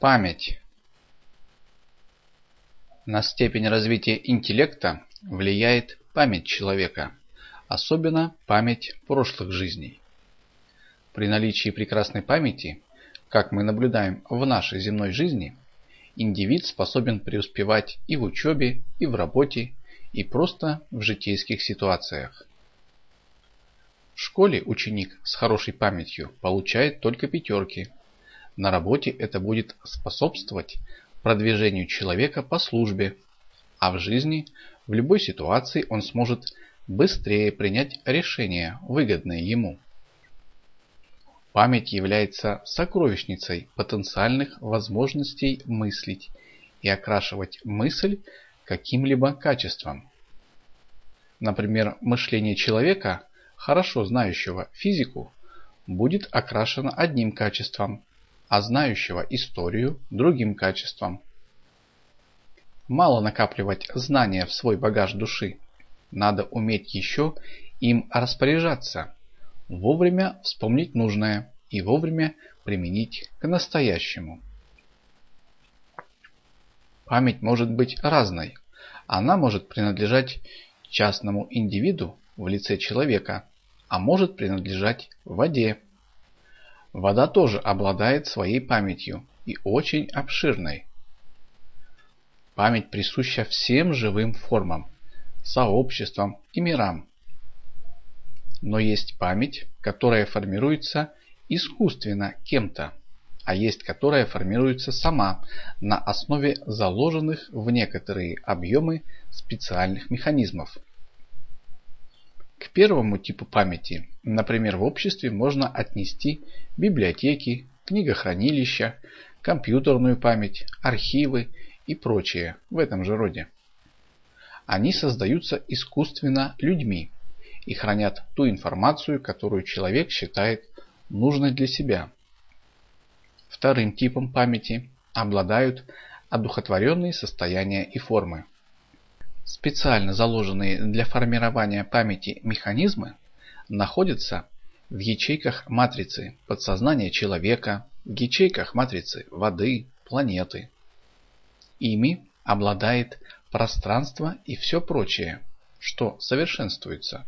Память. На степень развития интеллекта влияет память человека, особенно память прошлых жизней. При наличии прекрасной памяти, как мы наблюдаем в нашей земной жизни, индивид способен преуспевать и в учебе, и в работе, и просто в житейских ситуациях. В школе ученик с хорошей памятью получает только пятерки, на работе это будет способствовать продвижению человека по службе, а в жизни в любой ситуации он сможет быстрее принять решение, выгодное ему. Память является сокровищницей потенциальных возможностей мыслить и окрашивать мысль каким-либо качеством. Например, мышление человека, хорошо знающего физику, будет окрашено одним качеством, а знающего историю другим качеством. Мало накапливать знания в свой багаж души. Надо уметь еще им распоряжаться, вовремя вспомнить нужное и вовремя применить к настоящему. Память может быть разной. Она может принадлежать частному индивиду в лице человека, а может принадлежать воде Вода тоже обладает своей памятью и очень обширной. Память присуща всем живым формам, сообществам и мирам. Но есть память, которая формируется искусственно кем-то, а есть которая формируется сама на основе заложенных в некоторые объемы специальных механизмов. Первому типу памяти, например, в обществе можно отнести библиотеки, книгохранилища, компьютерную память, архивы и прочее в этом же роде. Они создаются искусственно людьми и хранят ту информацию, которую человек считает нужной для себя. Вторым типом памяти обладают одухотворенные состояния и формы. Специально заложенные для формирования памяти механизмы находятся в ячейках матрицы подсознания человека, в ячейках матрицы воды, планеты. Ими обладает пространство и все прочее, что совершенствуется,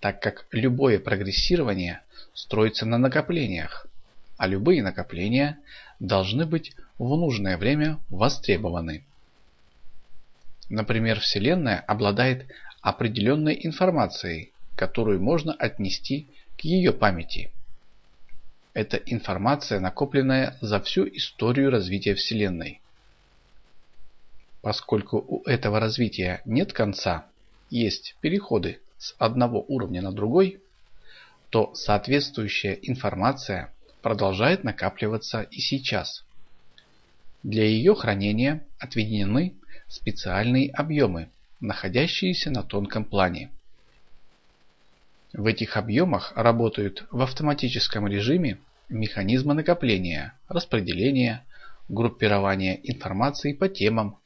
так как любое прогрессирование строится на накоплениях, а любые накопления должны быть в нужное время востребованы. Например, Вселенная обладает определенной информацией, которую можно отнести к ее памяти. Это информация, накопленная за всю историю развития Вселенной. Поскольку у этого развития нет конца, есть переходы с одного уровня на другой, то соответствующая информация продолжает накапливаться и сейчас. Для ее хранения отведены специальные объемы, находящиеся на тонком плане. В этих объемах работают в автоматическом режиме механизмы накопления, распределения, группирования информации по темам,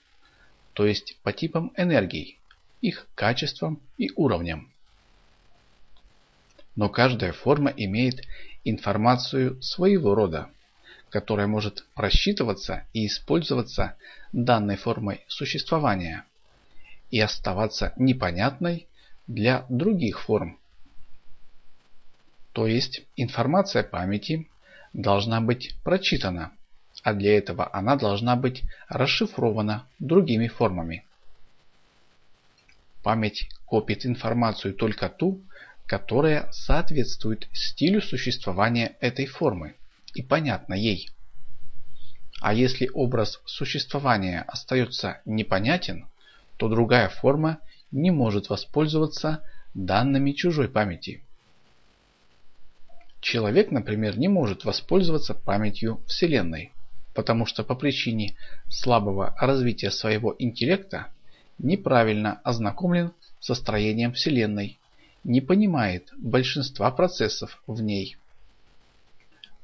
то есть по типам энергий, их качествам и уровням. Но каждая форма имеет информацию своего рода которая может просчитываться и использоваться данной формой существования и оставаться непонятной для других форм. То есть информация памяти должна быть прочитана, а для этого она должна быть расшифрована другими формами. Память копит информацию только ту, которая соответствует стилю существования этой формы и понятно ей. А если образ существования остается непонятен, то другая форма не может воспользоваться данными чужой памяти. Человек, например, не может воспользоваться памятью Вселенной, потому что по причине слабого развития своего интеллекта неправильно ознакомлен со строением Вселенной, не понимает большинства процессов в ней.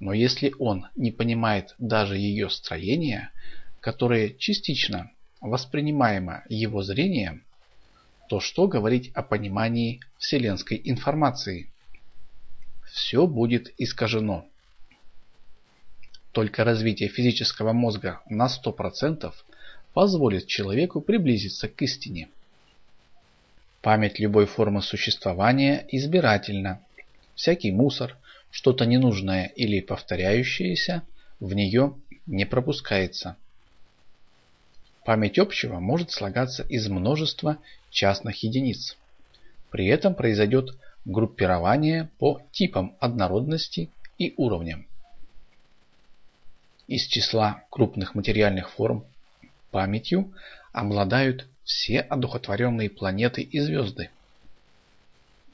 Но если он не понимает даже ее строения, которое частично воспринимаемо его зрением, то что говорить о понимании вселенской информации? Все будет искажено. Только развитие физического мозга на 100% позволит человеку приблизиться к истине. Память любой формы существования избирательна. Всякий мусор, что-то ненужное или повторяющееся, в нее не пропускается. Память общего может слагаться из множества частных единиц. При этом произойдет группирование по типам однородности и уровням. Из числа крупных материальных форм памятью обладают все одухотворенные планеты и звезды.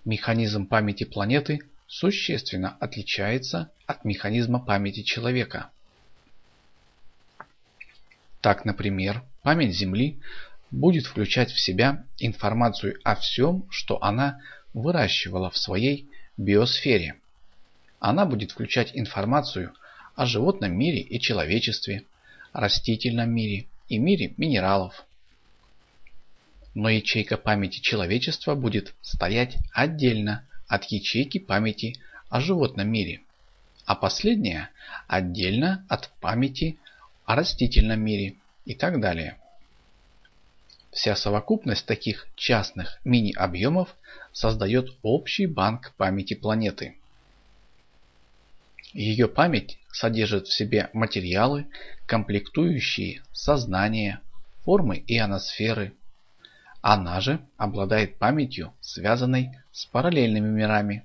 Механизм памяти планеты существенно отличается от механизма памяти человека. Так, например, память Земли будет включать в себя информацию о всем, что она выращивала в своей биосфере. Она будет включать информацию о животном мире и человечестве, растительном мире и мире минералов. Но ячейка памяти человечества будет стоять отдельно от ячейки памяти о животном мире, а последняя отдельно от памяти о растительном мире и так далее. Вся совокупность таких частных мини-объемов создает общий банк памяти планеты. Ее память содержит в себе материалы, комплектующие сознание, формы ионосферы. Она же обладает памятью, связанной с параллельными мирами.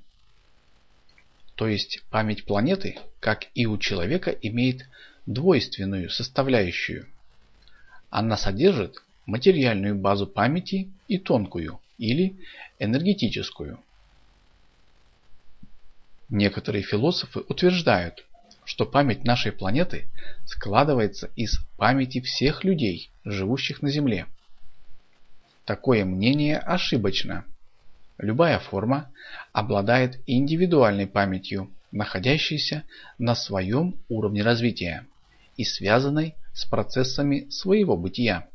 То есть память планеты, как и у человека, имеет двойственную составляющую. Она содержит материальную базу памяти и тонкую или энергетическую. Некоторые философы утверждают, что память нашей планеты складывается из памяти всех людей, живущих на Земле. Такое мнение ошибочно. Любая форма обладает индивидуальной памятью, находящейся на своем уровне развития и связанной с процессами своего бытия.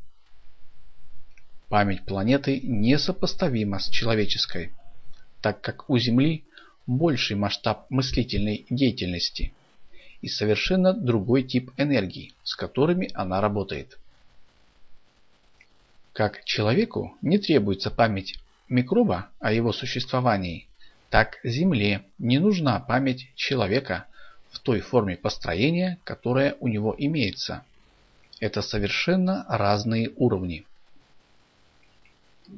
Память планеты несопоставима с человеческой, так как у Земли больший масштаб мыслительной деятельности и совершенно другой тип энергии, с которыми она работает. Как человеку не требуется память микроба о его существовании, так Земле не нужна память человека в той форме построения, которая у него имеется. Это совершенно разные уровни.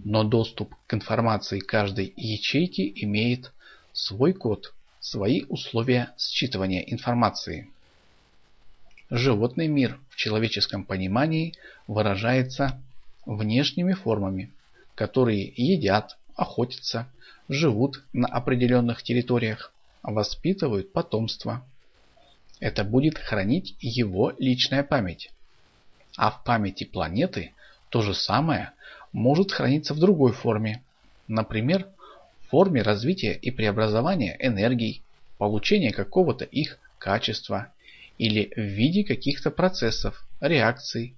Но доступ к информации каждой ячейки имеет свой код, свои условия считывания информации. Животный мир в человеческом понимании выражается внешними формами, которые едят, охотятся, живут на определенных территориях, воспитывают потомство. Это будет хранить его личная память. А в памяти планеты то же самое может храниться в другой форме. Например, в форме развития и преобразования энергий, получения какого-то их качества или в виде каких-то процессов, реакций,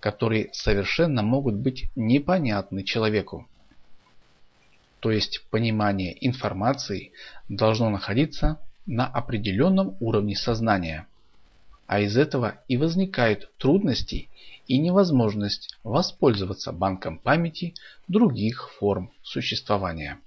которые совершенно могут быть непонятны человеку. То есть понимание информации должно находиться на определенном уровне сознания. А из этого и возникают трудности и невозможность воспользоваться банком памяти других форм существования.